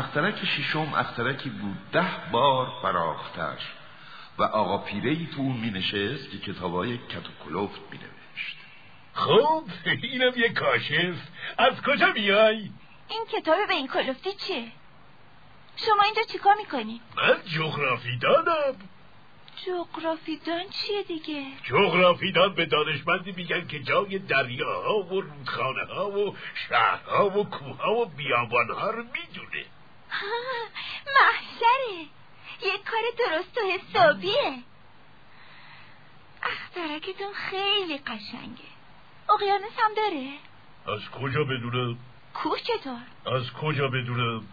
اخترک ششم اخترکی بود ده بار فراختر و آقا پیره ای تو اون می نشست که کتابای کت و کلوفت می نوشت خب اینم یه کاشف از کجا میای؟ این کتاب به این کلوفتی چیه؟ شما اینجا چیکار می‌کنی؟ من جغرافی دادم جغرافیدان چیه دیگه؟ جغرافیدان به دانشمندی میگن که جای دریاها و رودخانه ها و شهرها و کوه و بیابانها رو می‌دونه محشره یک کار درست و حسابیه اخترکتون خیلی قشنگه اقیانوس هم داره؟ از کجا بدونم؟ کوه چطور؟ از کجا بدونم؟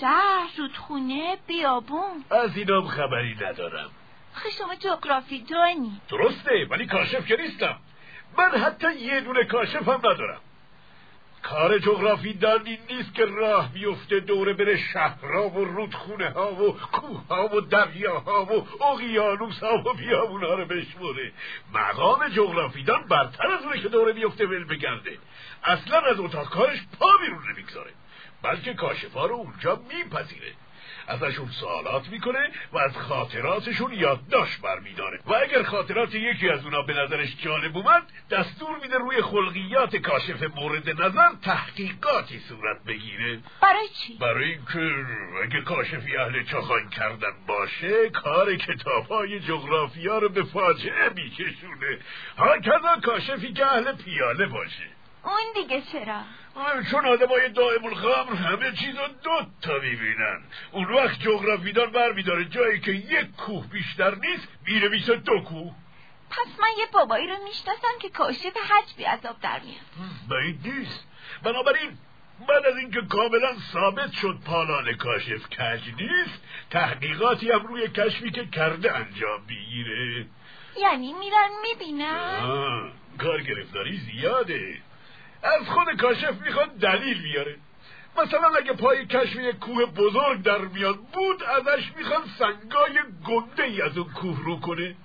شهر، رودخونه، بیابون از اینام خبری ندارم خب شما جغرافی دانی درسته ولی کاشف که نیستم من حتی یه دونه کاشف هم ندارم کار جغرافی دانی نیست که راه بیفته دوره بره شهرها و رودخونه ها و کوه ها و دریاها و اقیانوس ها و بیابون ها رو بشموره. مقام جغرافیدان برتر از اونه که دوره بیفته ول بگرده. اصلا از اتاق کارش پا بیرون نمی‌گذاره. بلکه کاشفا رو اونجا میپذیره. ازشون سوالات می‌کنه و از خاطراتشون یادداشت برمیداره و اگر خاطرات یکی از اونا به نظرش جالب اومد دستور میده روی خلقیات کاشف مورد نظر تحقیقاتی صورت بگیره برای چی؟ برای اینکه اگه کاشفی اهل چاخان کردن باشه کار کتاب های جغرافیا رو به فاجعه میکشونه ها کاشفی که اهل پیاله باشه اون دیگه چرا؟ چون آدمای دائم الخمر همه چیز رو دو تا می‌بینن. اون وقت جغرافیدان بر میداره جایی که یک کوه بیشتر نیست میره دو کوه. پس من یه بابایی رو می‌شناسم که کاشف حج بی عذاب در میاد. باید نیست. بنابراین بعد از اینکه کاملا ثابت شد پالان کاشف کج نیست تحقیقاتی هم روی کشفی که کرده انجام می‌گیره. یعنی میرن می‌بینن؟ کار گرفتاری زیاده. از خود کاشف می‌خواد دلیل بیاره. مثلا اگه پای کشف یک کوه بزرگ در میاد بود ازش می‌خواد سنگای گنده ای از اون کوه رو کنه.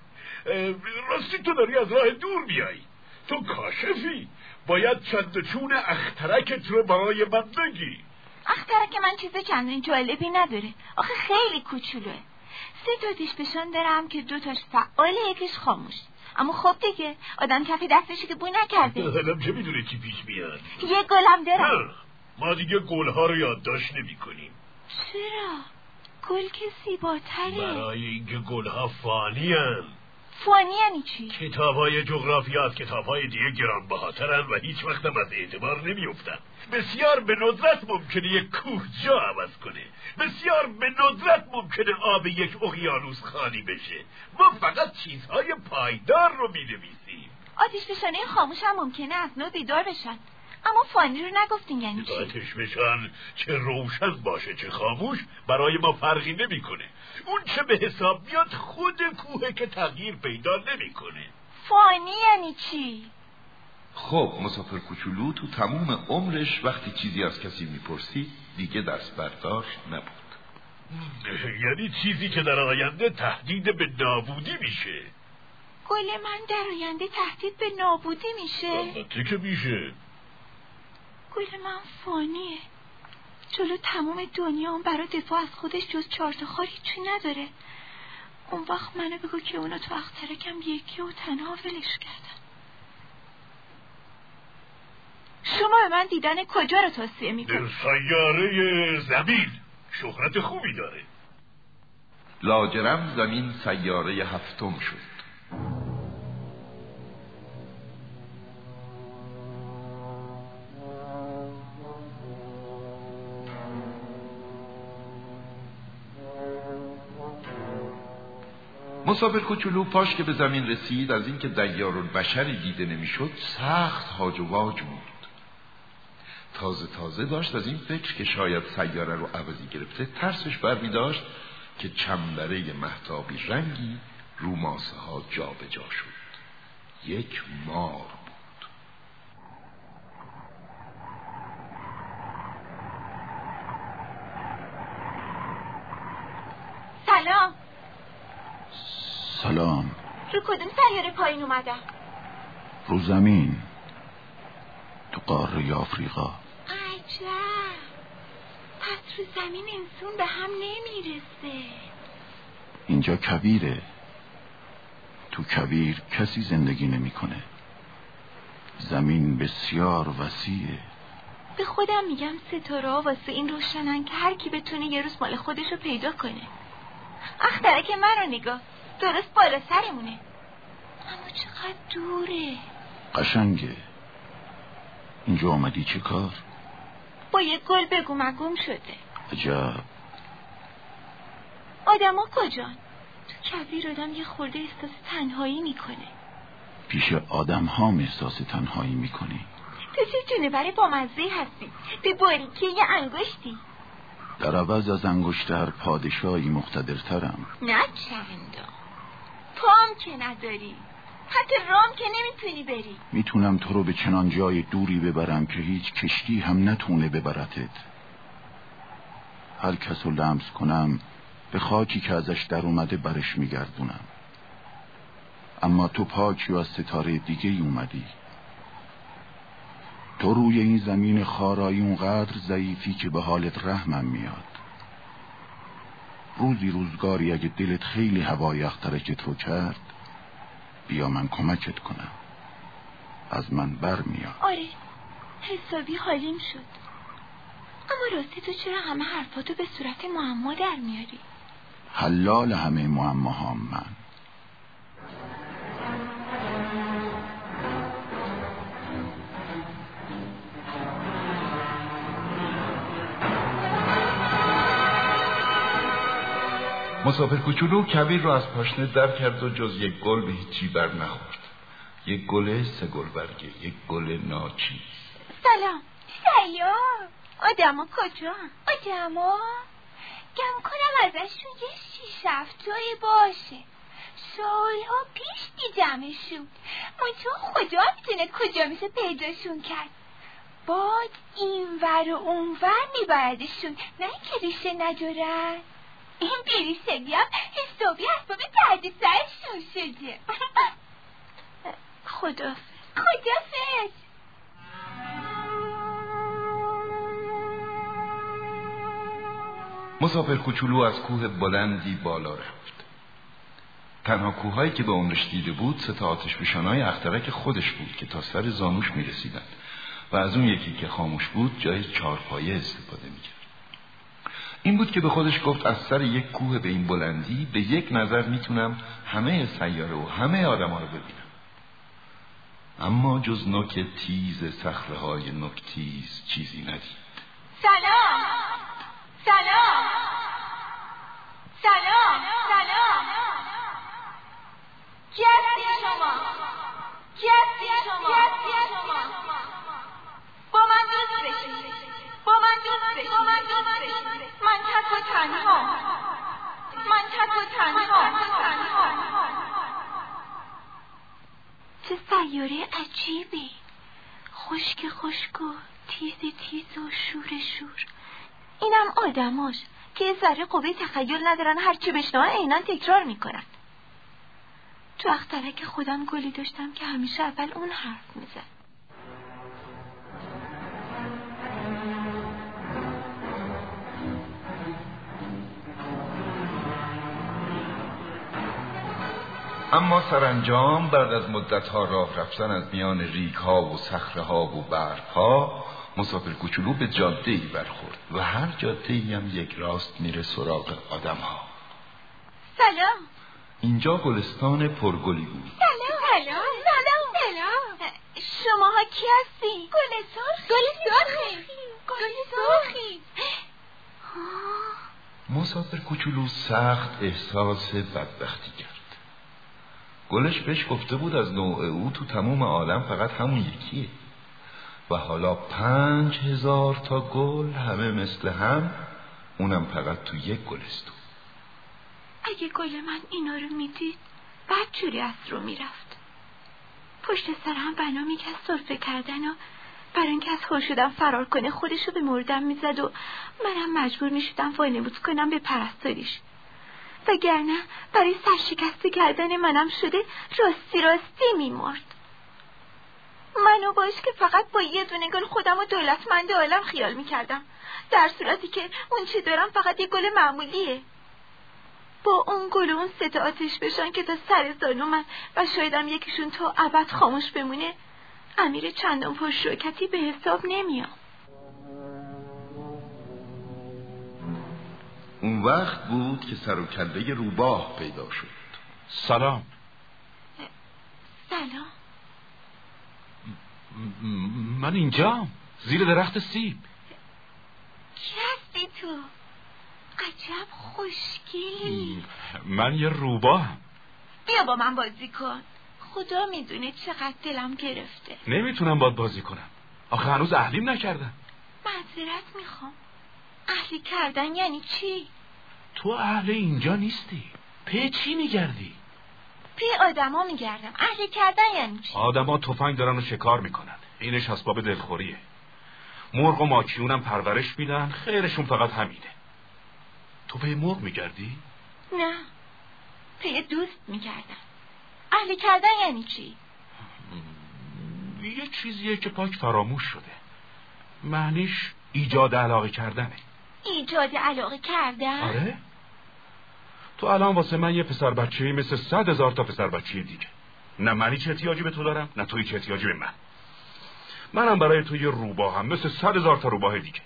راستی تو داری از راه دور میایی تو کاشفی. باید چند چون اخترکت رو برای من بگی. اخترک من چیز چندین جالبی نداره. آخه خیلی کوچولوه. سه تا دیش بشان دارم که دو تاش یکیش خاموش. اما خب دیگه آدم کفی دستشی که بوی نکرده. حالا چه می‌دونه چی پیش میاد یه گلم دارم ما دیگه گلها رو یادداشت نمی کنیم چرا؟ گل که زیباتره. برای اینکه گلها فانی هم. فانی یعنی چی؟ کتاب های جغرافیات کتاب های دیگه گرانبهاترن و هیچ وقت هم از اعتبار نمیافتن. بسیار به ندرت ممکنه یک کوه جا عوض کنه. بسیار به ندرت ممکنه آب یک اقیانوس خالی بشه. ما فقط چیزهای پایدار رو می نویسیم آتیش بشانه خاموش هم ممکنه از نو بیدار بشن. اما فانی رو نگفتین یعنی چی؟ آتش بشن چه روشن باشه چه خاموش برای ما فرقی نمی‌کنه. اون چه به حساب میاد خود کوه که تغییر پیدا نمی‌کنه. فانی یعنی چی؟ خب مسافر کوچولو تو تموم عمرش وقتی چیزی از کسی می‌پرسی دیگه دست برداشت نبود یعنی چیزی که در آینده تهدید به نابودی میشه گل من در آینده تهدید به نابودی میشه البته که میشه گل من فانیه. جلو تمام دنیا اون برای دفاع از خودش جز چهار تا خار هیچی نداره. اون وقت منو بگو که اونا تو اخترکم یکی و تنها ولش کردن. شما به من دیدن کجا رو توصیه می‌کنید؟ در سیاره زمین. شهرت خوبی داره. لاجرم زمین سیاره هفتم شد. مسافر کوچولو پاش که به زمین رسید از اینکه دیار بشری دیده نمی‌شد سخت هاج و واج بود. تازه تازه داشت از این فکر که شاید سیاره رو عوضی گرفته ترسش بر داشت که چنبره محتابی رنگی رو ماسه ها جا به جا شد. یک مار بود سلام سلام رو کدوم سیاره پایین اومدم رو زمین. تو قاره آفریقا. عجب. پس رو زمین انسون به هم نمی‌رسه. اینجا کبیره. تو کبیر کسی زندگی نمی‌کنه. زمین بسیار وسیعه. به خودم میگم ستاره واسه این روشنن که هر کی بتونه یه روز مال خودش رو پیدا کنه. اخترک من رو نگاه. درست بالا سرمونه. اما چقدر دوره. قشنگه. اینجا آمدی چه کار؟ با یه گل بگو مگوم شده. عجب. آدما کجان؟ تو کبیر آدم یه خورده احساس تنهایی می‌کنه. پیش آدم ها احساس تنهایی می‌کنی تو چه جونبر با مزه هستی؟ به باریکی یه انگشتی؟ در عوض از انگشتر پادشاهی مقتدرترم. نه چندان پام که نداری. حتی رام که نمی‌تونی بری. می‌تونم تو رو به چنان جای دوری ببرم که هیچ کشتی هم نتونه ببرتت. هر کس رو لمس کنم به خاکی که ازش در اومده برش میگردونم. اما تو پاکی و از ستاره دیگه اومدی. تو روی این زمین خارایی اونقدر ضعیفی که به حالت رحمم میاد. روزی روزگاری اگه دلت خیلی هوای اخترکت رو کرد بیا من کمکت کنم. از من بر میاد آره حسابی حالیم شد. اما راستی تو چرا همه حرفاتو به صورت معما در میاری؟ حلال همه معماهام من. مسافر کوچولو کبیر رو از پاشنه در کرد و جز یک گل به هیچی بر نخورد. یک گل سه گل برگه یک گل ناچیز. سلام. سلام آدما کجا؟ آدما گم کنم ازشون یه شیش هفتایی باشه. سالها پیش دیدمشون. منتها خدا می‌تونه کجا میشه پیداشون کرد. باد این ور و اون ور میبردشون. نه که ریشه ندارن این بیریشگی هم حسابی اسباب درد سرشون شده. خدا خدافز مسافر کوچولو از کوه بلندی بالا رفت. تنها کوههایی که به عمرش دیده بود ستا آتش بشانای اخترک خودش بود که تا سر زانوش می رسیدن و از اون یکی که خاموش بود جای چارپایه استفاده می کرد. این بود که به خودش گفت از سر یک کوه به این بلندی به یک نظر می‌تونم همه سیاره و همه آدم ها رو ببینم. اما جز نوک تیز سخره های نکتیز چیزی ندید. سلام. سلام. سلام. سلام. کی هستی شما؟ کی هستی شما؟ با من دوست بشید با من دوست بشید من تک و تنها. من تک و تنها. چه سیاره عجیبی. خشک خشک و تیز تیز و شور شور. اینم آدماش که ذره قوه تخیل ندارن هرچی بشنوان عینا تکرار می‌کنن. تو اخترک خودم گلی داشتم که همیشه اول اون حرف می‌زد. اما سرانجام بعد از مدتها راه رفتن از میان ریک ها و صخره ها و برف ها مسافر کوچولو به جاده ای برخورد و هر جاده ای هم یک راست میره سراغ آدم ها سلام. اینجا گلستان پرگلی بود. سلام. سلام. سلام. سلام. شماها کی هستی؟ گل سرخی گل سرخی گل سرخی مسافر کوچولو سخت احساس بدبختی کرد. گلش بهش گفته بود از نوع او تو تمام عالم فقط همون یکیه. و حالا پنج هزار تا گل همه مثل هم اونم فقط تو یک گلستون اگه گل من اینا رو می‌دید بعد جوری از رو می‌رفت. پشت سر هم بنا می‌کرد صرفه کردن و برای اینکه از هول شدم فرار کنه خودش رو به مردم می‌زد و منم مجبور می‌شدم وانمود کنم به پرستاریش. وگرنه برای سرشکسته کردن منم شده راستی راستی میمرد. منو باش که فقط با یه دونه گل خودم و دولتمند عالم خیال می‌کردم. در صورتی که اون چی دارم فقط یه گل معمولیه. با اون گل و اون سه آتش بشن که تا سر زانو من و شایدم یکیشون تا ابد خاموش بمونه امیر چندان پرشوکتی به حساب نمیام اون وقت بود که سر و کله روباه پیدا شد. سلام. سلام. من اینجا. زیر درخت سیب. کی هستی تو؟ عجب خوشگلی. من یه روباه بیا با من بازی کن. خدا می‌دونه چقدر دلم گرفته. نمی‌تونم باد بازی کنم. آخه هنوز اهلیم نکردم معذرت می‌خوام. اهلی کردن یعنی چی؟ تو اهل اینجا نیستی پی چی میگردی؟ پی آدما میگردم اهلی کردن یعنی چی؟ آدما تفنگ دارن و شکار می‌کنن اینش اسباب دلخوریه مرغ و ماکیونم پرورش میدن خیرشون فقط همینه تو پی مرغ میگردی؟ نه پی دوست میگردم اهلی کردن یعنی چی؟ یه چیزیه که پاک فراموش شده معنیش ایجاد علاقه کردنه ایجاد علاقه کردن؟ آره؟ تو الان واسه من یه پسر بچه مثل صد هزار تا پسر بچه دیگه. نه منی چه احتیاجی به تو دارم نه توی چه احتیاجی به من. منم برای تو یه روباه هم مثل صد هزار تا روباه دیگه.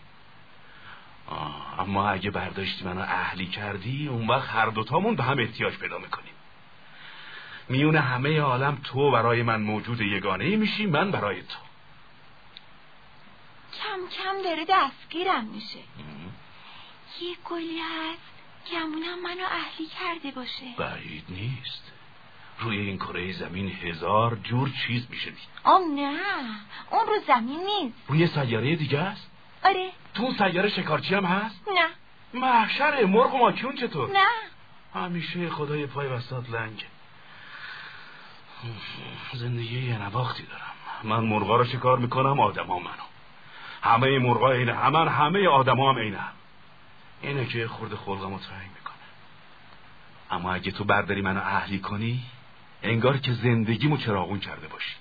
آه، اما اگه برداشتی منو اهلی کردی اون وقت هر دوتامون به هم احتیاج پیدا می‌کنیم. میون همه عالم تو برای من موجود یگانه میشی من برای تو. کم کم داره دستگیرم میشه یه گلی هست گمونم منو اهلی کرده باشه. بعید نیست. روی این کره زمین هزار جور چیز میشه دید. آم نه اون رو زمین نیست. روی سیاره دیگه است؟ آره. تو سیاره شکارچی هم هست؟ نه. محشر مرغ و ماکیون چطور؟ نه. همیشه خدای پای وسط لنگ. زندگی یه نواختی دارم. من مرغا رو شکار می‌کنم آدما منو. همه مرغا اینه همه همه آدما هم اینه هم. اینه که خورده خلقم تنگ می‌کنه. اما اگه تو برداری منو اهلی کنی انگار که زندگیمو چراغون کرده باشی.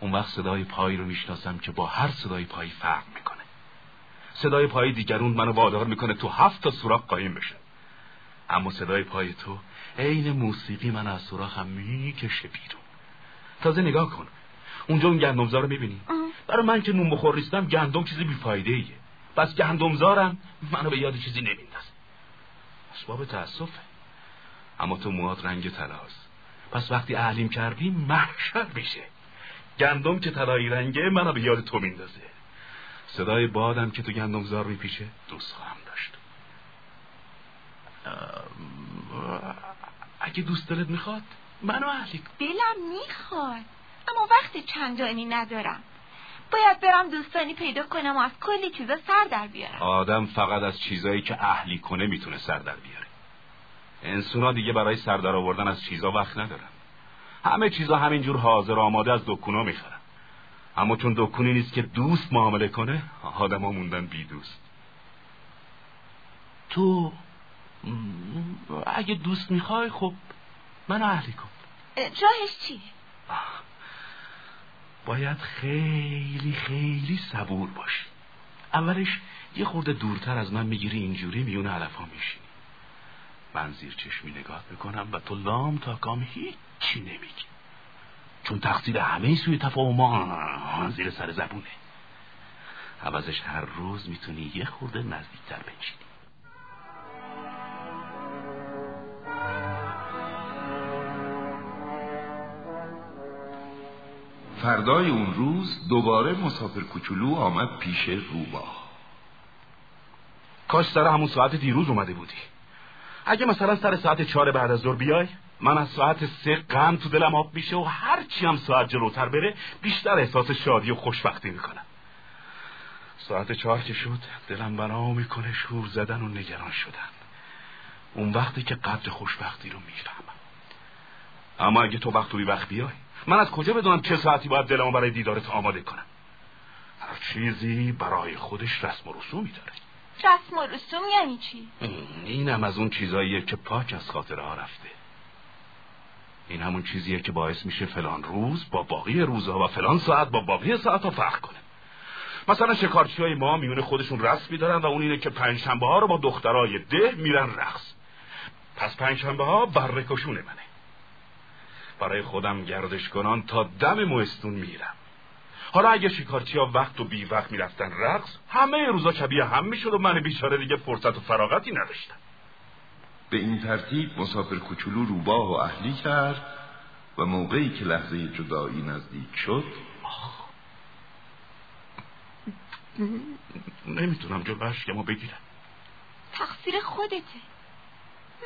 اون وقت صدای پایی رو می‌شناسم که با هر صدای پایی فرق می‌کنه. صدای پای دیگرون منو وادار می‌کنه تو هفت تا سوراخ قایم بشه. اما صدای پای تو عین موسیقی من از سوراخم می‌کشه بیرون. تازه نگاه کن. اونجا اون گندمزار رو می‌بینی برای من که نون بخور نیستم گندم چیزی بیفایده ایه پس گندمزارم. منو به یاد چیزی نمیندازه اسباب تاسفه اما تو موات رنگ طلاست. پس وقتی اهلیم کردی محشر میشه. گندم که طلایی رنگه منو به یاد تو میندازه. صدای بادم که تو گندمزار میپیشه دوست خواهم داشت. اگه دوست دلت می‌خواد منو اهلی دلم می‌خواد اما وقت چندانی ندارم. باید برم دوستانی پیدا کنم و از کلی چیزا سر در بیارم. آدم فقط از چیزایی که اهلی کنه می‌تونه سر در بیاره. انسونا دیگه برای سر در آوردن از چیزا وقت ندارن. همه چیزا همینجور حاضر آماده از دکونا می‌خرن. اما چون دکونی نیست که دوست معامله کنه آدم ها موندن بی دوست. تو اگه دوست می‌خوای خب منو اهلی کن. جاهش چیه؟ باید خیلی خیلی صبور باشی. اولش یه خورده دورتر از من می‌گیری اینجوری میون علفا میشینی. من زیر چشمی نگاه می‌کنم و تو لام تا کام هیچی نمیگی. چون تقصیر همه سوی تفاهم زیر سر زبونه. عوضش هر روز می‌تونی یه خورده نزدیکتر بنشینی. فردای اون روز دوباره مسافر کوچولو آمد پیش روباه کاش سر همون ساعت دیروز اومده بودی. اگه مثلا سر ساعت چهار بعد از ظهر بیای من از ساعت سه غم تو دلم آب میشه و هر چی هم ساعت جلوتر بره بیشتر احساس شادی و خوشبختی می‌کنم. ساعت چهار که شد دلم بنا می‌کنه شور زدن و نگران شدن. اون وقتی که قدر خوشبختی رو می‌فهمم. اما اگه تو وقت و بی وقت بیای من از کجا بدونم چه ساعتی باید دلمو برای دیدارت آماده کنم؟ هر چیزی برای خودش رسم و رسومی داره. رسم و رسوم یعنی چی؟ اینم از اون چیزاییه که پاک از خاطره ها رفته. این همون چیزیه که باعث میشه فلان روز با باقی روزها و فلان ساعت با باقی ساعت فرق کنه. مثلا شکارچی های ما میونه خودشون رسمی دارن و اون اینه که پنجشنبه ها رو با دخترای ده میرن رقص. پس پنجشنبه ها برکشون منه. برای خودم گردش کنان تا دم موستون میرم. حالا اگه شکارچی ها وقت و بی وقت می‌رفتن رقص همه روزا شبیه هم می‌شد و من بیچاره دیگه فرصت و فراغتی نداشتم. به این ترتیب مسافر کوچولو روباه و اهلی کرد و موقعی که لحظه جدایی نزدیک شد نمی‌تونم جلو ما بگیرم. تقصیر خودته.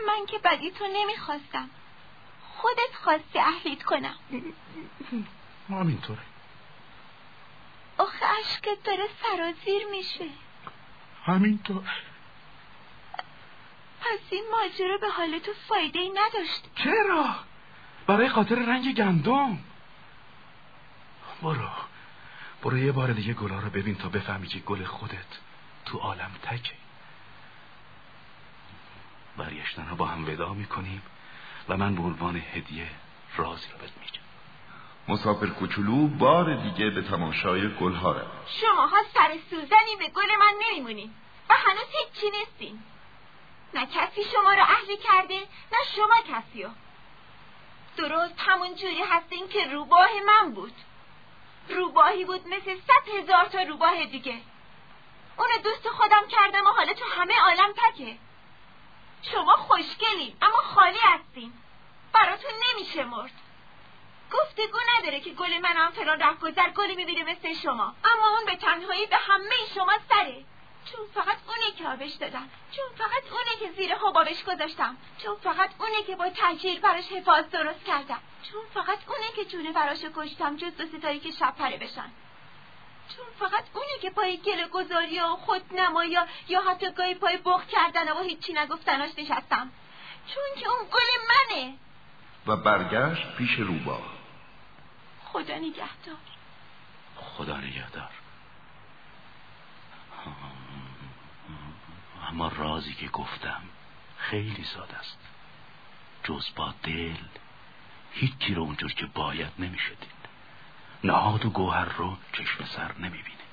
من که بدی تو نمی‌خواستم. خودت خواستی اهلیت کنم. همینطوره. آخه عشقت داره سرازیر میشه. همینطور. پس این ماجرا به حال تو فایده ای نداشت. چرا؟ برای خاطر رنگ گندم. برو. برو یه بار دیگه گلا رو ببین تا بفهمی که گل خودت تو عالم تکه. برگشتن رو با هم ودا می‌کنیم. و من به عنوان هدیه رازی رو بهت میگم. مسافر کوچولو بار دیگه به تماشای گلها شما شماها سر سوزنی به گل من نمیمونین و هنوز هیچی نیستین. نه کسی شما رو اهلی کرده نه شما کسیو درست همون جوری هستین که روباه من بود. روباهی بود مثل صد هزار تا روباه دیگه. اونو دوست خودم کردم و حالا تو همه عالم تکه. شما خوشگلین اما خالی هستین براتون نمیشه مرد. گفتگو نداره که گل منم فلان رفت گذر گلی می‌بینه مثل شما. اما اون به تنهایی به همه شما سره. چون فقط اونه که آبش دادم. چون فقط اونه که زیر حبابش گذاشتم. چون فقط اونه که با تجیر براش حفاظ درست کردم. چون فقط اونه که جونه براش کشتم جز دو ستایی که شب پره بشن. چون فقط اونه که پای گل گذاری و خود نمایی یا حتی گاهی پای بخ کردن و هیچی نگفتناش نشستم. چون که اون گل منه. و برگشت پیش روبا. خدا نگهدار. خدا نگهدار. اما رازی که گفتم خیلی ساده است. جز با دل هیچی رو اونجور که باید نمی‌شدید نهاد و گوهر رو چشم سر نمی‌بینه.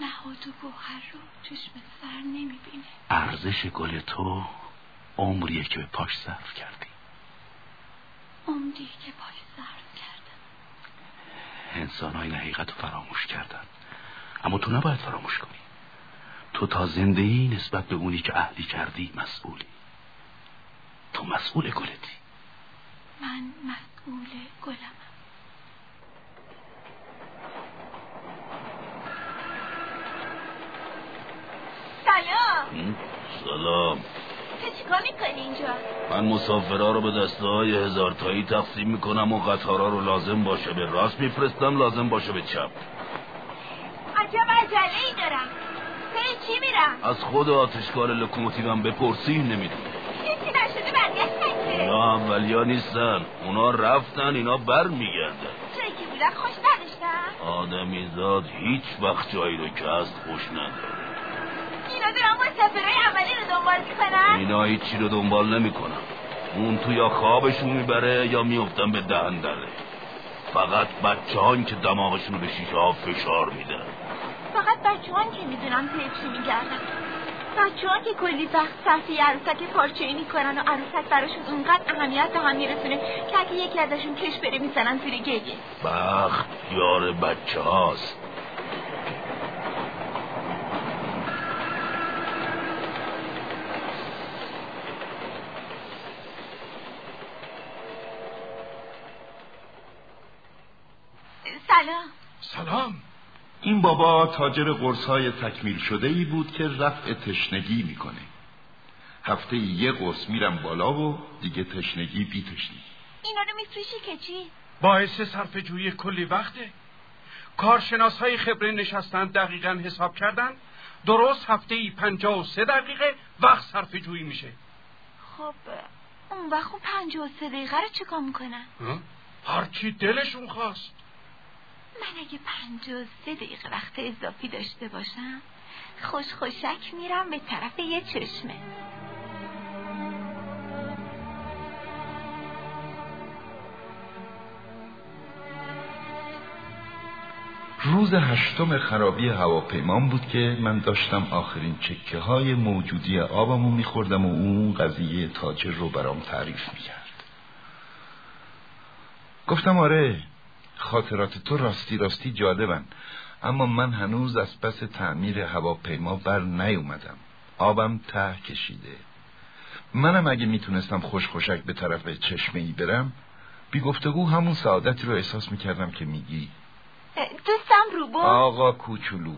نهاد و گوهر رو چشم سر نمی‌بینه. ارزش گل تو عمریه که به پاش صرف کردی. عمری که پاش صرف کردم. انسان های حقیقت رو فراموش کردن. اما تو نباید فراموش کنی. تو تا زنده نسبت به اونی که اهلی کردی مسئولی. تو مسئول گلتی. من مسئول گلم سلام. سلام. تو چیکار می‌کنی اینجا؟ من مسافرها رو به دسته های هزار تایی تقسیم می‌کنم و قطارا رو لازم باشه به راست میفرستم لازم باشه به چپ. عجب عجله ای دارم چی میرم؟ از خود آتشکار لکوموتیوم بپرسی نمی‌دونی چیزی نشده برگشتن اینا اولیا نیستن. اونا رفتن اینا بر میگردن جایی که بودن خوش نداشتن؟ آدمی زاد هیچ وقت جایی رو که هست خوش نداره. دارن مسافرهای اولی رو دنبال می‌کنن؟ اینا هیچی رو دنبال نمی‌کنن. اون تو یا خوابشون می‌بره یا میفتن به دهن دره فقط بچه که دماغشون رو به شیشه ها فشار میدن. فقط بچه که می‌دونم توی چی میگردن. بچه که کلی وقت صرف یه عروسک پارچه ای می‌کنن و عروسک براشون اونقدر اهمیت به هم میرسونه که اگه یکی ازشون کش بره می‌زنن زیر گریه. بخت یار بچه هاست سلام این بابا تاجر قرصهای تکمیل شده ای بود که رفع تشنگی می‌کنه. هفته یه قرص میرم بالا و دیگه تشنگی بی تشنگی اینا رو میفریشی که چی؟ باعث صرف جویی کلی وقته. کارشناس های خبره نشستن دقیقا حساب کردن. درست هفته ای پنجاه و سه دقیقه وقت صرف جویی میشه. خب اون وقت اون پنجاه و سه دقیقه رو چکار می‌کنن؟ هرچی دلشون خواست. من اگه پنجاه سه دقیقه وقت اضافی داشته باشم خوش خوشک میرم به طرف یه چشمه. روز هشتم خرابی هواپیمان بود که من داشتم آخرین چکه های موجودی آبمو میخوردم و اون قضیه تاجر رو برام تعریف می‌کرد. گفتم آره خاطرات تو راستی راستی جالبن. اما من هنوز از پس تعمیر هواپیما بر نیومدم. آبم ته کشیده. منم اگه می‌تونستم خوش خوشک به طرف چشمه ای برم بی گفتگو همون سعادتی رو احساس می‌کردم که میگی. دوستم روبا آقا کوچولو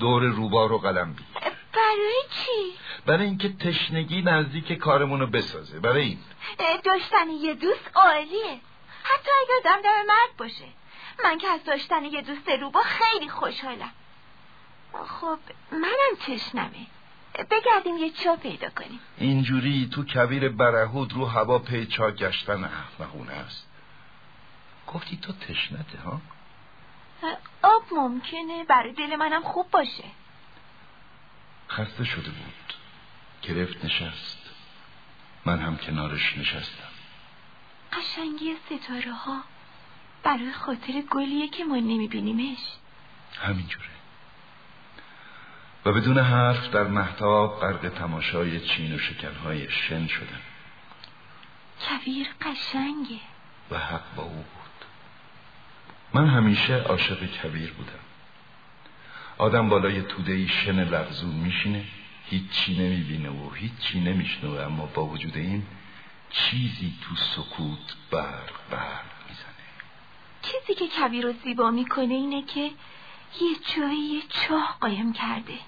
دور روبا رو قلم بی برای چی؟ برای اینکه تشنگی نزدیک کارمونو بسازه. برای این. داشتن یه دوست عالیه. حتی اگر دم دم مرد باشه. من که از داشتن یه دوست روبا خیلی خوشحالم. خب منم تشنمه. بگردیم یه چا پیدا کنیم. اینجوری تو کبیر برهود رو هوا پیچا گشتن احمقونه است. گفتی تو تشنته ها؟ آب ممکنه برای دل منم خوب باشه. خسته شده بود. گرفت نشست. من هم کنارش نشستم. قشنگی ستاره ها برای خاطر گلیه که ما نمیبینیمش. همینجوره. و بدون حرف در محتاب غرق تماشای چین و شکنهای شن شدم کویر قشنگه. و حق با او بود. من همیشه عاشق کبیر بودم. آدم بالای توده شن لغزون میشینه هیچی نمی‌بینه و هیچی نمیشنوه اما با وجود این چیزی تو سکوت برق برق می‌زنه. چیزی که کبیر رو زیبا می‌کنه اینه که یه جایی یه چاه قایم کرده.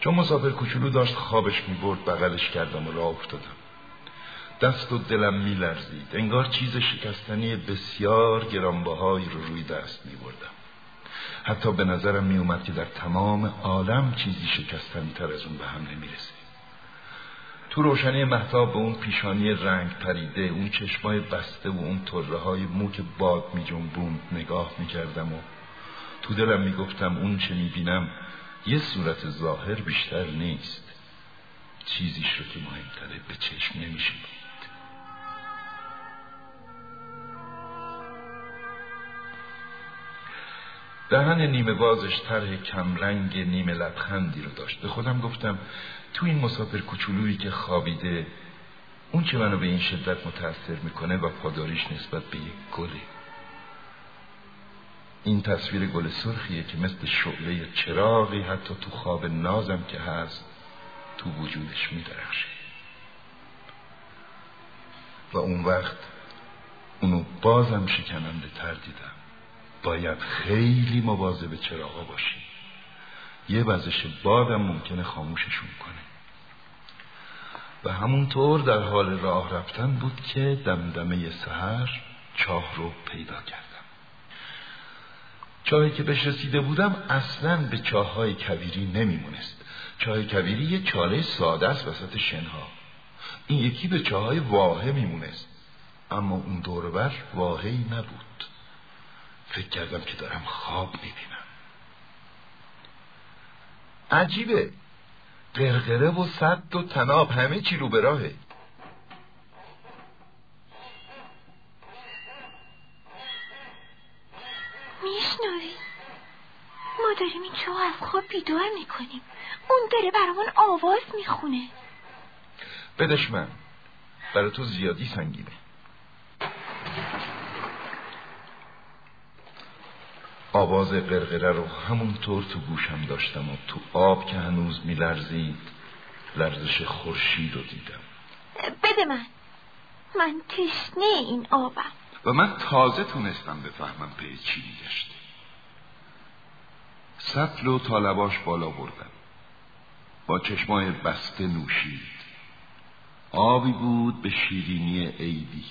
چون مسافر کوچولو داشت خوابش می‌برد بغلش کردم و راه افتادم. دست و دلم میلرزید. انگار چیز شکستنی بسیار گرانبهایی رو روی دست میبردم. حتی به نظرم میومد که در تمام عالم چیزی شکستنی تر از اون به هم نمی‌رسه. تو روشنی محتاب به اون پیشانی رنگ پریده اون چشمای بسته و اون طره های مو که باد می جنبوند نگاه می کردم و تو دلم می گفتم اون چه می بینم یه صورت ظاهر بیشتر نیست. چیزیش رو که مهمتره به چشم نمیشه دهن نیمه بازش طرح کمرنگ نیمه لبخندی رو داشت. به خودم گفتم تو این مسافر کوچولویی که خوابیده اون چه منو به این شدت متاثر می‌کنه و پاداریش نسبت به یک گله. این تصویر گل سرخیه که مثل شعله چراغی حتی تو خواب نازم که هست تو وجودش میدرخشه. و اون وقت اونو بازم شکننده تر دیدم. باید خیلی مواظب چراغا باشی یه وزش بادم ممکنه خاموششون کنه. و همونطور در حال راه رفتن بود که دمدمه سهر چاه رو پیدا کردم. چاهی که بهش رسیده بودم اصلا به چاه های کبیری نمیمونست. چاه کبیری یه چاله ساده است وسط شنها. این یکی به چاه های واهه میمونست. اما اون دوربر واهی نبود. فکر کردم که دارم خواب می‌بینم. عجیبه. قرقره و صد و تناب همه چی رو به راهه. میشنوی؟ ما داریم این چوه از خواب بیدار می‌کنیم. اون داره برامون آواز می‌خونه. بدش من. برای تو زیادی سنگینه. آواز قرقره رو همونطور تو گوشم داشتم و تو آب که هنوز میلرزید لرزش خورشید رو دیدم. بده من. من تشنه این آبم. و من تازه تونستم بفهمم به چی میگشته سطل و طالباش بالا بردم. با چشمای بسته نوشید. آبی بود به شیرینی عیدی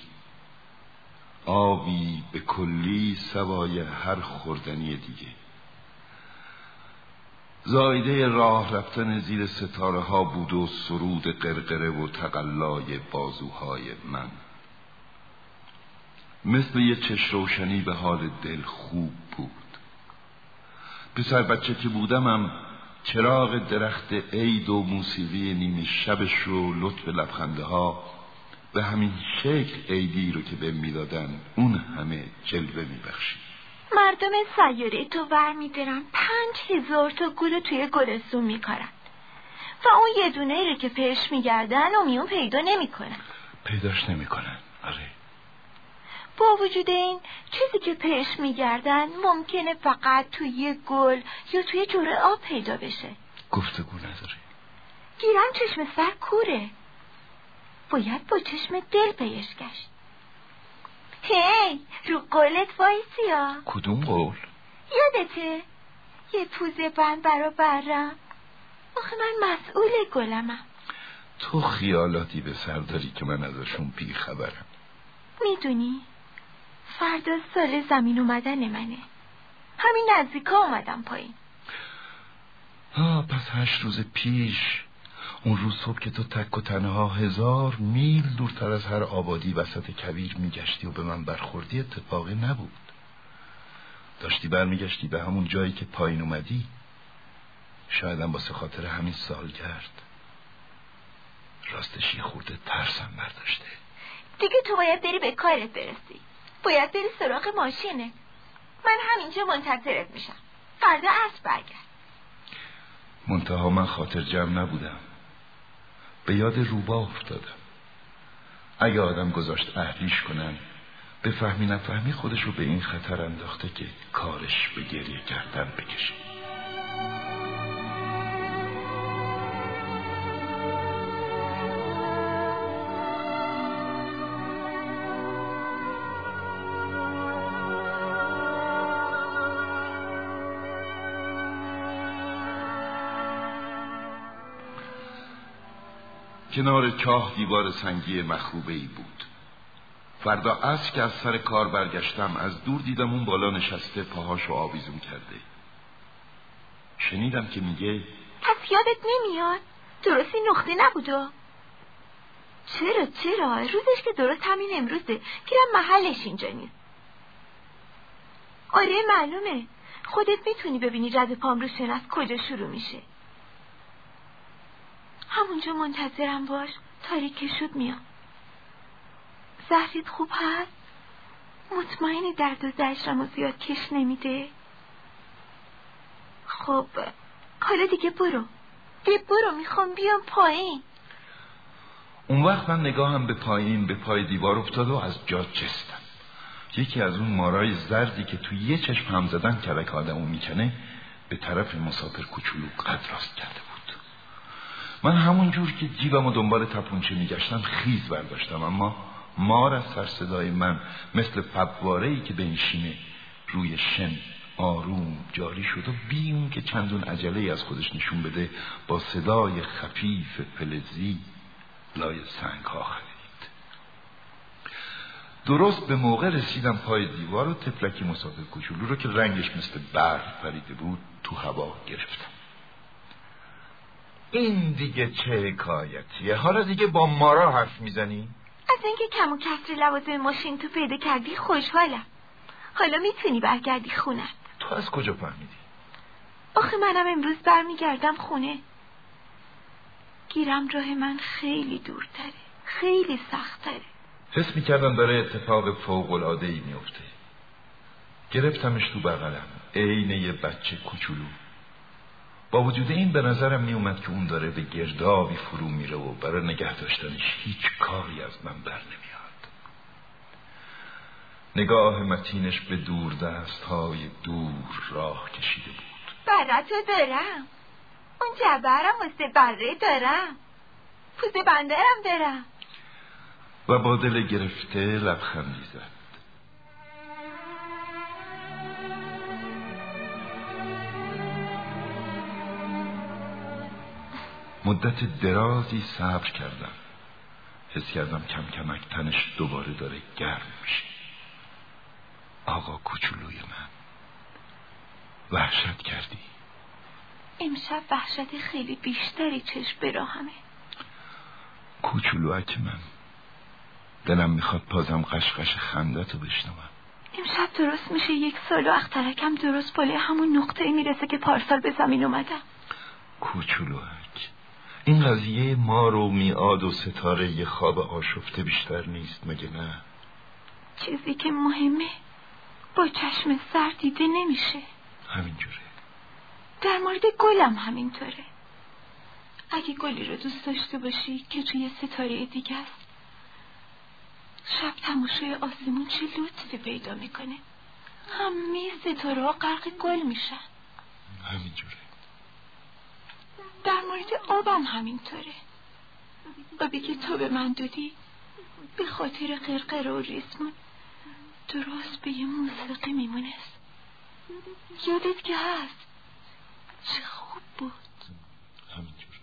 آبی به کلی سوای هر خوردنی دیگه. زایده راه رفتن زیر ستاره ها بود و سرود قرقره و تقلای بازوهای من. مثل یه چش روشنی به حال دل خوب بود. پسر بچه که بودمم چراغ درخت عید و موسیقی نیمه شبش و لطف لبخنده ها به همین شکل عیدی رو که به می‌دادن اون همه جلوه میبخشید مردم سیاره تو ور میدارن. پنج هزار تا گل توی گلستون میکارن. و اون یه دونه رو که پیش میگردن و میون پیدا نمی‌کنن. پیداش نمی‌کنن. آره. با وجود این چیزی که پیش میگردن ممکنه فقط توی گل یا توی جوره آب پیدا بشه. گفتگو نداره. گیرم چشم سر کوره. باید با چشم دل پیش گشت. هی رو قولت وایسیا. کدوم قول؟ یادته؟ یه پوزه بند برا برم. آخه من مسئول گلمم. تو خیالاتی به سر داری که من ازشون خبرم می‌دونی فردا سال زمین اومدن منه. همین نزدیکا اومدم پایین. آه پس هشت روز پیش اون روز صبح که تو تک و تنها هزار میل دورتر از هر آبادی وسط کویر میگشتی و به من برخوردی اتفاقی نبود. داشتی برمیگشتی به همون جایی که پایین اومدی. شایدم واسه خاطر همین سالگرد راستش یه خورده ترسم برداشته. دیگه تو باید بری به کارت برسی. باید بری سراغ ماشینه. من همینجا منتظرت میشم. فردا عصر برگرد. منتها من خاطر جمع نبودم. به یاد روبا افتادم. اگه آدم گذاشت اهلیش کنن به فهمی نفهمی خودش رو به این خطر انداخته که کارش به گریه کردن بکشه. کنار چاه دیوار سنگی مخروبه ای بود. فردا از که از سر کار برگشتم از دور دیدم اون بالا نشسته پاهاشو آویزون کرده. شنیدم که میگه پس یادت نمیاد؟ درستی نقطه نبودا چرا چرا؟ روزش که درست همین امروزه. گیرم محلش اینجا نیست. آره معلومه. خودت می‌تونی ببینی رد پام رو شناس کجا شروع میشه. همونجا منتظرم باش. تاریک شد میام. زهرید خوب هست؟ مطمئنی درد و زشرم و زیاد کش نمیده؟ خب حالا دیگه برو. دیگه برو می‌خوام بیام پایین. اون وقت من نگاهم به پایین به پای دیوار افتاد و از جا چستم. یکی از اون مارای زردی که توی یه چشم هم زدن کلک آدمو می‌کنه به طرف مسافر کوچولو قد راست کرده من همون جور که جیبم و دنبال تپونچه میگشتم خیز برداشتم. اما مار از سر صدای من مثل فبواره ای که بنشینه روی شن آروم جاری شد و بیون که چندون عجله از خودش نشون بده با صدای خفیف فلزی لای سنگ ها خرید درست به موقع رسیدم پای دیوار و تفلکی مسافر کوچولو رو که رنگش مثل برف پریده بود تو هوا گرفتم. این دیگه چه حکایتیه؟ حالا دیگه با مارا حرف می‌زنی؟ از اینکه کم و کسر لوازم ماشین تو پیدا کردی خوشحالم. حالا می‌تونی برگردی خونه. تو از کجا فهمیدی؟ آخه منم امروز برمیگردم خونه. گیرم راه من خیلی دورتره. خیلی سختره حس می‌کردم داره اتفاق فوق العاده ای میفته گرفتمش تو بغلم. عین یه بچه کوچولو. با وجود این به نظرم می اومد که اون داره به گردابی فرو میره و برای نگه داشتنش هیچ کاری از من بر نمیاد. نگاه متینش به دور دست های دور راه کشیده بود. براتو دارم. اون جبرم واسه بره دارم. پوزه بندرم دارم. و با دل گرفته لبخندی زد. مدت درازی صبر کردم. حس کردم کم کمک تنش دوباره داره گرم میشه. آقا کوچولوی من وحشت کردی؟ امشب وحشت خیلی بیشتری چشم براهمه کوچولوک من دلم می‌خواد پازم قشقش خندتو بشنوم. امشب درست میشه یک سال و اخترکم درست بالای همون نقطه می‌رسه که پارسال به زمین اومدم. کوچولوک. این قضیه ما رو میاد و ستاره یه خواب آشفته بیشتر نیست مگه نه؟ چیزی که مهمه با چشم سر دیده نمیشه. همینجوره. در مورد گلم همینطوره. اگه گلی رو دوست داشته باشی که توی ستاره دیگه است شب تماشای آسمون چه لطفی پیدا می‌کنه. همه ستاره ها غرق گل میشن. همینجوره. در مورد آبم همینطوره. آبی که تو به من دادی به خاطر قرقر و ریسمون درست به یه موسیقی میمونست. یادت که هست. چه خوب بود. همینجوره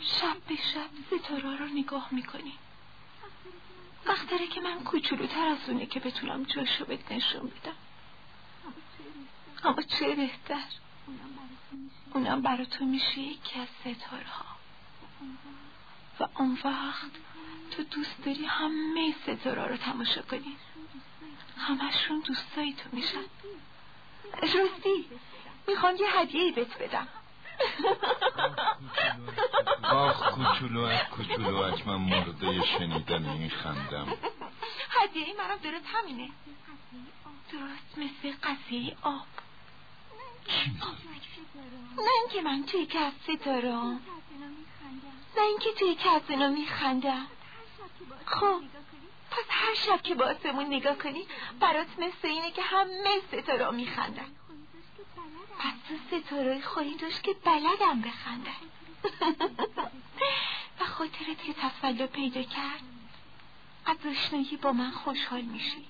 شب به شب ستاره رو نگاه می‌کنی. وقتره که من کوچولوتر از اونه که بتونم جاشو بهت نشون بدم. اما چه بهتر. اونم برا تو میشه یکی از ستاره ها و اون وقت تو دوست داری همه ستاره رو تماشا کنی. همشون دوستایی تو میشن. راستی می‌خوام یه هدیه بهت بدم. آخ کوچولوک کوچولوک من مرده شنیدن این خندم. هدیه منم درست همینه. درست مثل قضیه آب. نه اینکه من توی کف ستارم نه اینکه توی کف اینا میخندم. خب پس هر شب که با آسمون نگاه کنی برات مثل اینه که همه ستاره میخندن. پس تو ستاره خوری داشت که بلدم بخندن. و خاطرت که تسلا پیدا کرد از آشنایی با من خوشحال میشی.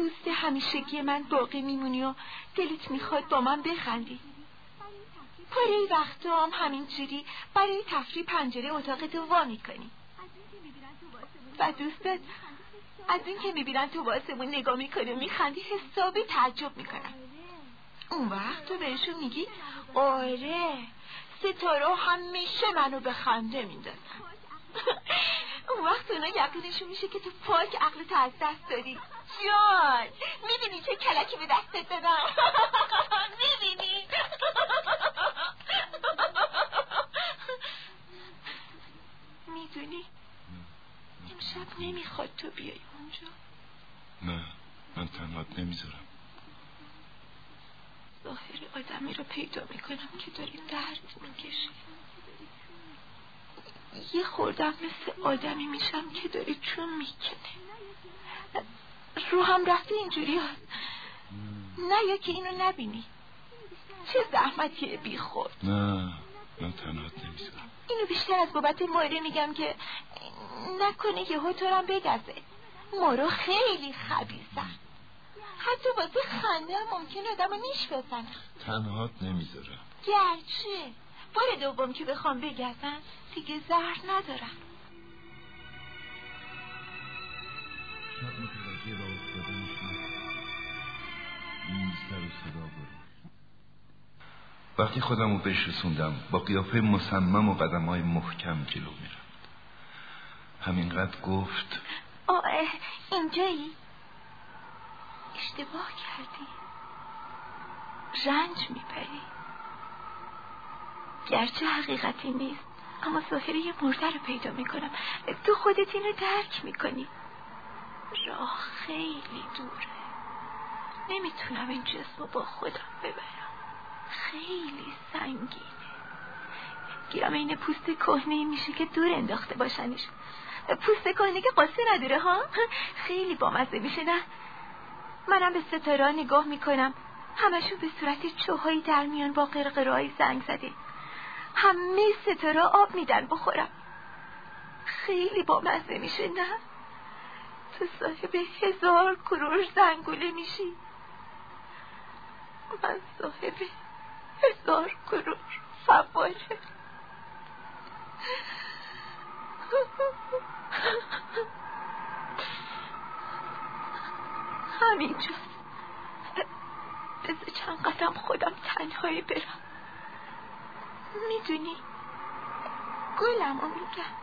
دوست همیشگی من باقی میمونی و دلت می‌خواد با من بخندی. پاره وقتا هم همینجوری برای تفریح پنجره اتاق تو وا می‌کنی. و دوستت از این که می‌بینن تو باسمون نگاه می‌کنی و میخندی حسابی تعجب می‌کنن اون وقت تو بهشون میگی آره ستاره همیشه منو به خنده میندازن اون وقت اونا یقینشون میشه که تو پاک عقلتو از دست دادی. جان می‌بینی چه کلکی به دستت دادم؟ می‌بینی؟ می‌دونی؟ امشب نمی‌خواد تو بیای اونجا. نه من تنهات نمی‌ذارم. ظاهر آدمی رو پیدا می‌کنم که داری درد می‌کشی یه خوردم مثل آدمی میشم که داری چون می‌کنه. رو هم رفته اینجوری هست نه یا که اینو نبینی. چه زحمتیه بی خود. نه من تنهات نمی‌ذارم اینو بیشتر از بابت ماره میگم که نکنه یه تو هم بگزه مارو خیلی خبیثن حتی واسه خنده هم ممکن آدم نیش بزنه. تنهات نمی‌ذارم. گرچه. بار دوم که بخوام بگزن دیگه زهر ندارم. شب متوجه راه افتادنش نشد. این سر و صدا برد وقتی خودم رو بهش رسوندم با قیافه مصمم و قدم های محکم جلو میرم. همینقدر گفت آه اینجایی؟ اشتباه کردی. رنج می‌بری گرچه حقیقتی نیست. اما ظاهر یه مرده رو پیدا می‌کنم. تو خودت اینو درک می‌کنی. راه خیلی دوره. نمی‌تونم این جسم رو با خودم ببرم. خیلی سنگینه. گیرم این پوست کهنه میشه که دور انداخته باشنش. پوست کهنه که قصه نداره ها؟ خیلی بامزه میشه نه؟ منم به ستاره نگاه می‌کنم. همشون به صورت چوهایی در میان با قرقرهای زنگ زده. همه ستاره آب میدن بخورم. خیلی بامزه میشه نه؟ تو صاحب هزار کروش زنگوله میشی. من صاحب هزار کروش فواره همینجا. بذار چند قدم خودم تنهایی برم. می‌دونی؟ گلم رو میگم.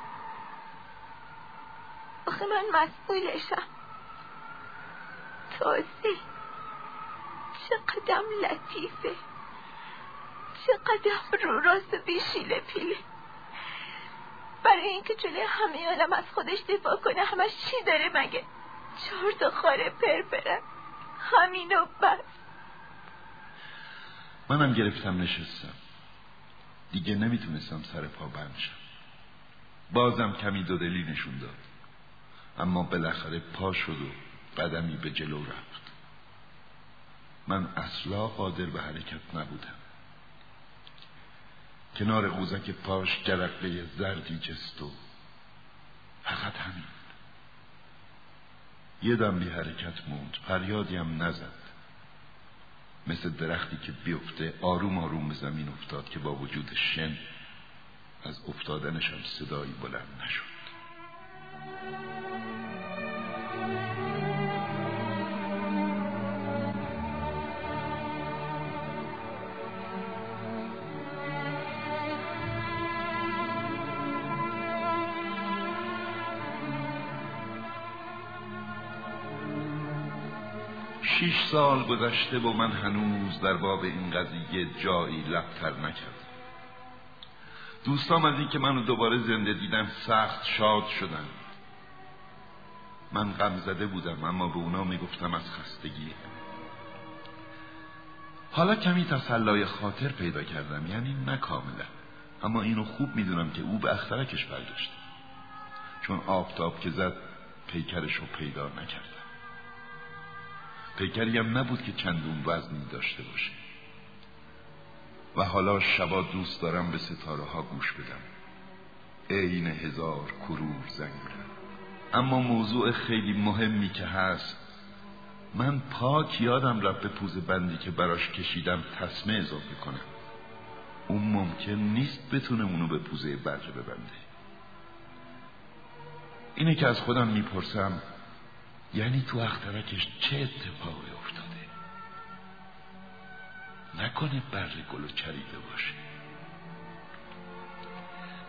آخه من مسئولشم تازه چه قدم لطیفه. چقدر رو راست و بیشیله پیله. برای اینکه جلوی همه عالم از خودش دفاع کنه همش چی داره مگه؟ چهار تا خاره همین و بس. منم گرفتم نشستم. دیگه نمی‌تونستم سر پا بند بازم کمی دودلی نشون داد. اما بالاخره پا شد و قدمی به جلو رفت. من اصلا قادر به حرکت نبودم. کنار قوزک پاش جرقه زردی جست و فقط همین. یه دم بی حرکت موند. فریادی هم نزد. مثل درختی که بیفته آروم آروم به زمین افتاد که با وجود شن از افتادنش هم صدایی بلند نشد. شیش سال گذشته و من هنوز در باب این قضیه جایی لبتر نکردم. دوستام از این که منو دوباره زنده دیدن سخت شاد شدن. من غم زده بودم اما به اونا می‌گفتم از خستگی. حالا کمی تسلای خاطر پیدا کردم یعنی نه کاملا. اما اینو خوب می‌دونم که او به اخترکش برگشت. چون آفتاب که زد پیکرش رو پیدا نکردم پیکری هم نبود که چندون وزنی داشته باشه. و حالا شبا دوست دارم به ستاره ها گوش بدم. عین هزار کرور زنگ اما موضوع خیلی مهمی که هست من پاک یادم رفت به پوز بندی که براش کشیدم تصمه اضافه کنم. اون ممکن نیست بتونه اونو به پوزه برقه ببنده. اینه که از خودم می‌پرسم یعنی تو اخترکش چه اتفاقی افتاده؟ نکنه بر گل چریده باشه.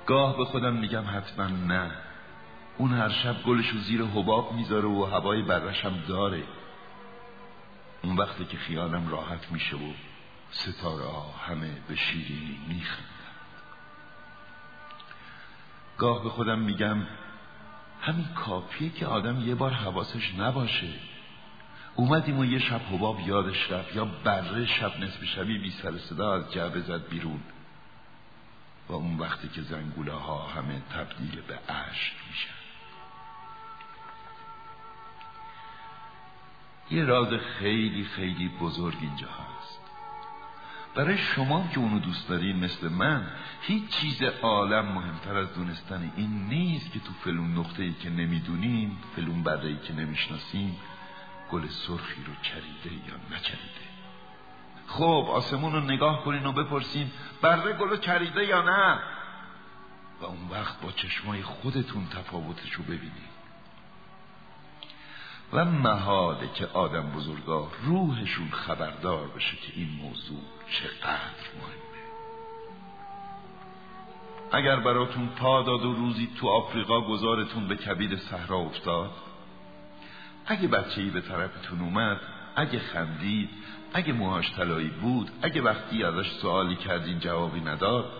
گاه به خودم میگم حتما نه. اون هر شب گلشو زیر حباب می‌ذاره و هوای برشم داره. اون وقتی که خیالم راحت میشه و ستاره ها همه به شیرینی میخندن گاه به خودم میگم همین کافیه که آدم یه بار حواسش نباشه. اومدیم و یه شب حباب یادش رفت. یا بره شب نصف شبی بی سر صدا از جعبه زد بیرون. و اون وقتی که زنگوله ها همه تبدیل به عشق میشن. یه راز خیلی خیلی بزرگ اینجا هست. برای شما که اونو دوست دارین مثل من هیچ چیز عالم مهمتر از دونستن این نیست که تو فلون نقطه ای که نمی‌دونیم فلون بره ای که نمی‌شناسیم گل سرخی رو چریده یا نچریده خب آسمون رو نگاه کنین و بپرسین بره گل چریده یا نه؟ و اون وقت با چشمای خودتون تفاوتش رو ببینید و محاله که آدم بزرگا روحشون خبردار بشه که این موضوع چقدر مهمه. اگر براتون پا داد و روزی تو آفریقا گذارتون به کبیر صحرا افتاد اگه بچه ای به طرفتون اومد اگه خندید اگه موهاش طلایی بود اگه وقتی ازش سوالی کردین جوابی نداد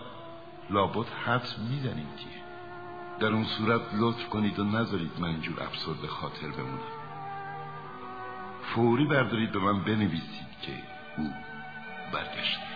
لابد حدس می‌زنید که در اون صورت لطف کنید و نذارید من اینجور افسرده خاطر بمونم. فوری بردارید به من بنویسید که او برگشته.